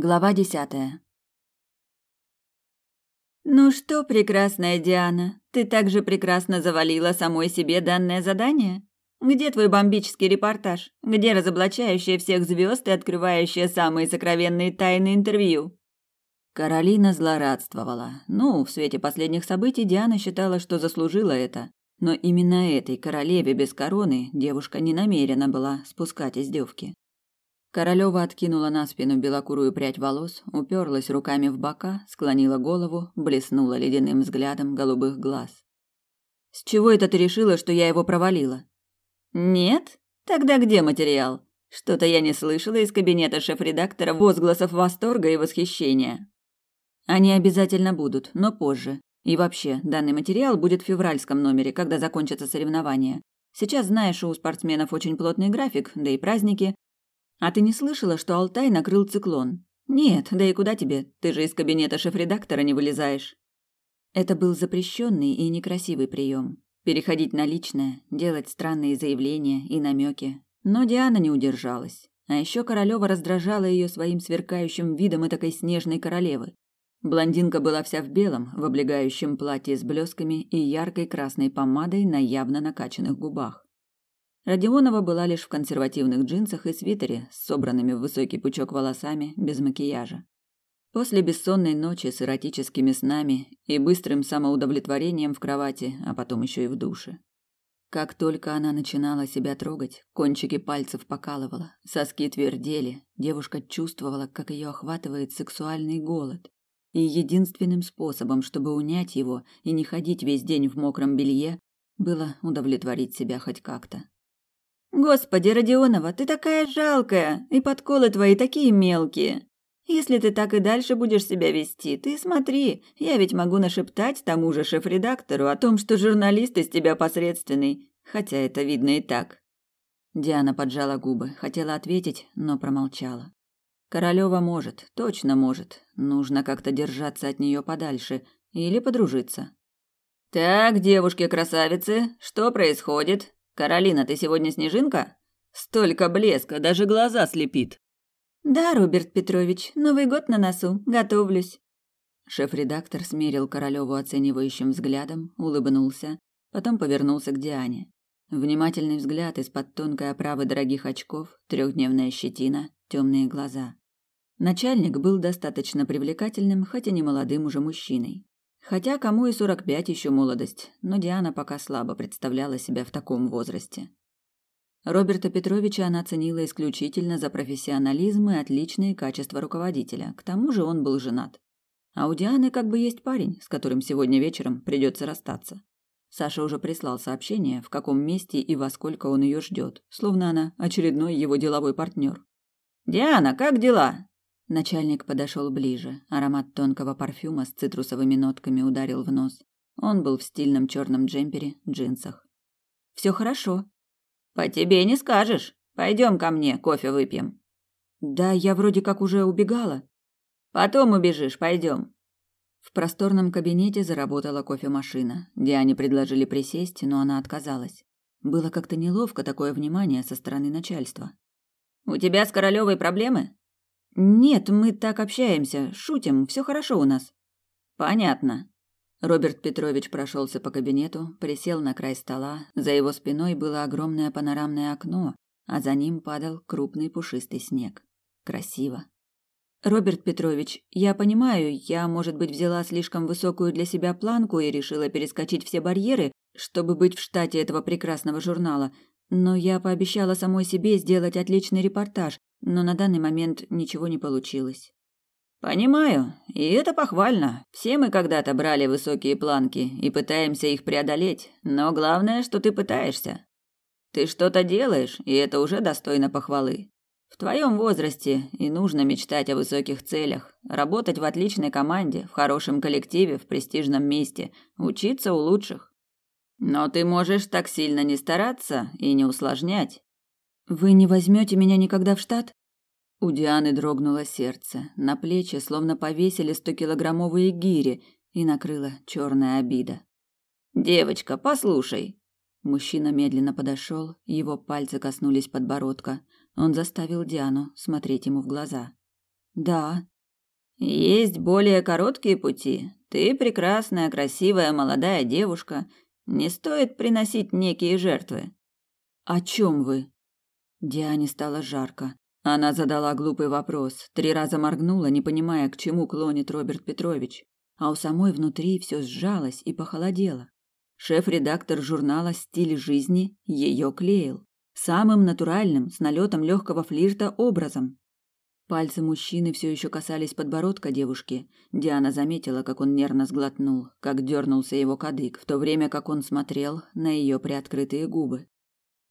Глава десятая. Ну что, прекрасная Диана, ты так же прекрасно завалила самой себе данное задание? Где твой бомбический репортаж? Где разоблачающая всех звезд и открывающая самые сокровенные тайны интервью? Каролина злорадствовала. Ну, в свете последних событий Диана считала, что заслужила это. Но именно этой королеве без короны девушка не намерена была спускать издевки. Королева откинула на спину белокурую прядь волос, уперлась руками в бока, склонила голову, блеснула ледяным взглядом голубых глаз. «С чего это ты решила, что я его провалила?» Нет? Тогда где материал? Что-то я не слышала из кабинета шеф-редактора возгласов восторга и восхищения. Они обязательно будут, но позже. И вообще, данный материал будет в февральском номере, когда закончатся соревнования. Сейчас знаешь, у спортсменов очень плотный график, да и праздники. А ты не слышала, что Алтай накрыл циклон? Нет, да и куда тебе? Ты же из кабинета шеф-редактора не вылезаешь. Это был запрещенный и некрасивый прием переходить на личное, делать странные заявления и намеки. Но Диана не удержалась. А еще Королева раздражала ее своим сверкающим видом и такой снежной королевы. Блондинка была вся в белом, в облегающем платье с блесками и яркой красной помадой на явно накачанных губах. Родионова была лишь в консервативных джинсах и свитере с собранными в высокий пучок волосами, без макияжа. После бессонной ночи с эротическими снами и быстрым самоудовлетворением в кровати, а потом еще и в душе. Как только она начинала себя трогать, кончики пальцев покалывала, соски твердели, девушка чувствовала, как ее охватывает сексуальный голод. И единственным способом, чтобы унять его и не ходить весь день в мокром белье, было удовлетворить себя хоть как-то. «Господи, Родионова, ты такая жалкая, и подколы твои такие мелкие!» Если ты так и дальше будешь себя вести, ты смотри, я ведь могу нашептать тому же шеф-редактору о том, что журналист из тебя посредственный, хотя это видно и так. Диана поджала губы, хотела ответить, но промолчала. Королева может, точно может. Нужно как-то держаться от нее подальше или подружиться. Так, девушки-красавицы, что происходит? Каролина, ты сегодня снежинка? Столько блеска, даже глаза слепит. Да, Роберт Петрович, Новый год на носу, готовлюсь. Шеф-редактор смерил Королеву оценивающим взглядом, улыбнулся, потом повернулся к Диане. Внимательный взгляд из-под тонкой оправы дорогих очков, трехдневная щетина, темные глаза. Начальник был достаточно привлекательным, хотя не молодым уже мужчиной. Хотя кому и сорок пять еще молодость, но Диана пока слабо представляла себя в таком возрасте. Роберта Петровича она ценила исключительно за профессионализм и отличные качества руководителя. К тому же он был женат. А у Дианы как бы есть парень, с которым сегодня вечером придется расстаться. Саша уже прислал сообщение, в каком месте и во сколько он ее ждет, словно она очередной его деловой партнер. «Диана, как дела?» Начальник подошел ближе. Аромат тонкого парфюма с цитрусовыми нотками ударил в нос. Он был в стильном черном джемпере, джинсах. «Все хорошо», по тебе не скажешь. Пойдем ко мне, кофе выпьем. Да, я вроде как уже убегала. Потом убежишь, пойдем. В просторном кабинете заработала кофемашина. Диане предложили присесть, но она отказалась. Было как-то неловко такое внимание со стороны начальства. У тебя с Королевой проблемы? Нет, мы так общаемся, шутим, все хорошо у нас. Понятно. Роберт Петрович прошелся по кабинету, присел на край стола. За его спиной было огромное панорамное окно, а за ним падал крупный пушистый снег. Красиво. Роберт Петрович, я понимаю, я, может быть, взяла слишком высокую для себя планку и решила перескочить все барьеры, чтобы быть в штате этого прекрасного журнала, но я пообещала самой себе сделать отличный репортаж, но на данный момент ничего не получилось. Понимаю, и это похвально. Все мы когда-то брали высокие планки и пытаемся их преодолеть, но главное, что ты пытаешься. Ты что-то делаешь, и это уже достойно похвалы. В твоем возрасте и нужно мечтать о высоких целях, работать в отличной команде, в хорошем коллективе, в престижном месте, учиться у лучших. Но ты можешь так сильно не стараться и не усложнять. Вы не возьмете меня никогда в штат? У Дианы дрогнуло сердце, на плечи словно повесили стокилограммовые гири, и накрыла черная обида. «Девочка, послушай!» Мужчина медленно подошел, его пальцы коснулись подбородка. Он заставил Диану смотреть ему в глаза. Да. Есть более короткие пути. Ты прекрасная, красивая, молодая девушка. Не стоит приносить некие жертвы. О чем вы? Диане стало жарко. Она задала глупый вопрос, три раза моргнула, не понимая, к чему клонит Роберт Петрович, а у самой внутри все сжалось и похолодело. Шеф-редактор журнала «Стиль жизни» ее клеил. Самым натуральным, с налетом легкого флирта образом. Пальцы мужчины все еще касались подбородка девушки. Диана заметила, как он нервно сглотнул, как дернулся его кадык, в то время как он смотрел на ее приоткрытые губы.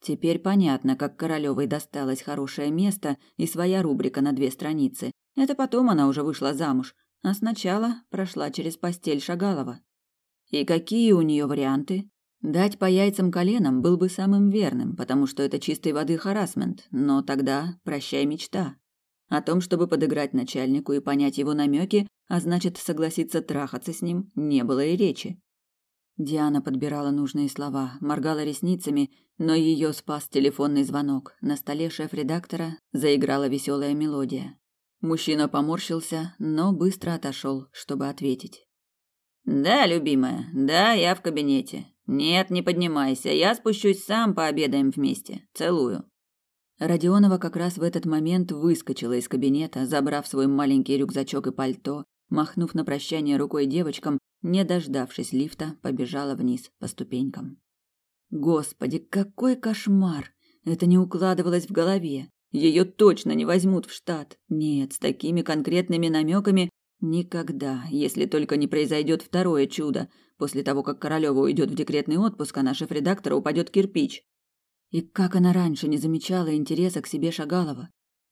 Теперь понятно, как Королевой досталось хорошее место и своя рубрика на две страницы. Это потом она уже вышла замуж, а сначала прошла через постель Шагалова. И какие у нее варианты? Дать по яйцам коленам был бы самым верным, потому что это чистой воды харасмент, но тогда прощай мечта. О том, чтобы подыграть начальнику и понять его намеки, а значит согласиться трахаться с ним, не было и речи. Диана подбирала нужные слова, моргала ресницами, но ее спас телефонный звонок. На столе шеф-редактора заиграла веселая мелодия. Мужчина поморщился, но быстро отошел, чтобы ответить. «Да, любимая, да, я в кабинете. Нет, не поднимайся, я спущусь сам, пообедаем вместе. Целую». Родионова как раз в этот момент выскочила из кабинета, забрав свой маленький рюкзачок и пальто, махнув на прощание рукой девочкам не дождавшись лифта, побежала вниз по ступенькам. Господи, какой кошмар! Это не укладывалось в голове. Ее точно не возьмут в штат. Нет, с такими конкретными намеками никогда, если только не произойдет второе чудо. После того, как Королева уйдет в декретный отпуск, а на шеф-редактора упадет кирпич. И как она раньше не замечала интереса к себе Шагалова?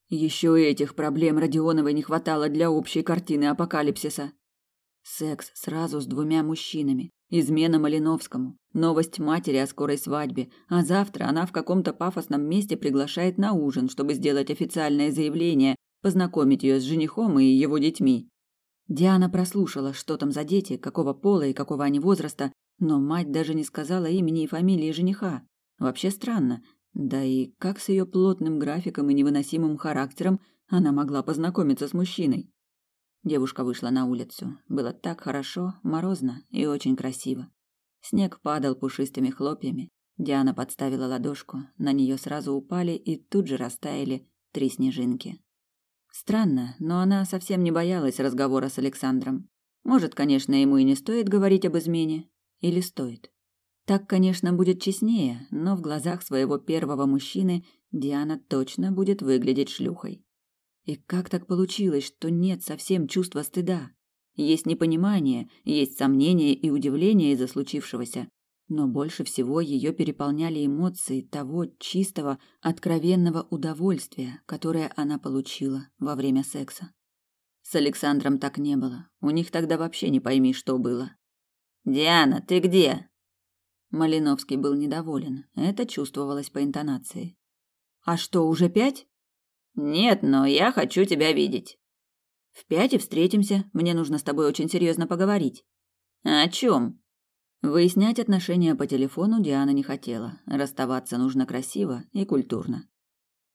Еще этих проблем Родионовой не хватало для общей картины апокалипсиса. Секс сразу с двумя мужчинами. Измена Малиновскому. Новость матери о скорой свадьбе. А завтра она в каком-то пафосном месте приглашает на ужин, чтобы сделать официальное заявление, познакомить ее с женихом и его детьми. Диана прослушала, что там за дети, какого пола и какого они возраста, но мать даже не сказала имени и фамилии жениха. Вообще странно. Да и как с ее плотным графиком и невыносимым характером она могла познакомиться с мужчиной? Девушка вышла на улицу. Было так хорошо, морозно и очень красиво. Снег падал пушистыми хлопьями. Диана подставила ладошку, на нее сразу упали и тут же растаяли три снежинки. Странно, но она совсем не боялась разговора с Александром. Может, конечно, ему и не стоит говорить об измене. Или стоит? Так, конечно, будет честнее, но в глазах своего первого мужчины Диана точно будет выглядеть шлюхой. И как так получилось, что нет совсем чувства стыда? Есть непонимание, есть сомнение и удивление из-за случившегося. Но больше всего ее переполняли эмоции того чистого, откровенного удовольствия, которое она получила во время секса. С Александром так не было. У них тогда вообще не пойми, что было. «Диана, ты где?» Малиновский был недоволен. Это чувствовалось по интонации. «А что, уже пять?» Нет, но я хочу тебя видеть. В пять и встретимся. Мне нужно с тобой очень серьезно поговорить. О чем? Выяснять отношения по телефону Диана не хотела. Расставаться нужно красиво и культурно.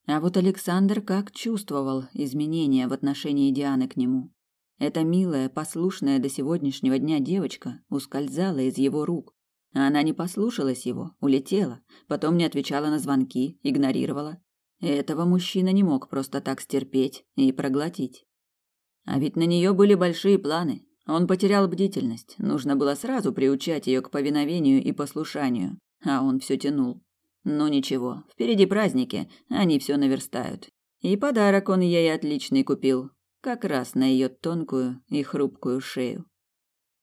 А вот Александр как чувствовал изменения в отношении Дианы к нему. Эта милая, послушная до сегодняшнего дня девочка ускользала из его рук. Она не послушалась его, улетела, потом не отвечала на звонки, игнорировала. Этого мужчина не мог просто так стерпеть и проглотить. А ведь на нее были большие планы. Он потерял бдительность. Нужно было сразу приучать ее к повиновению и послушанию, а он все тянул. Ну ничего, впереди праздники, они все наверстают. И подарок он ей отличный купил, как раз на ее тонкую и хрупкую шею.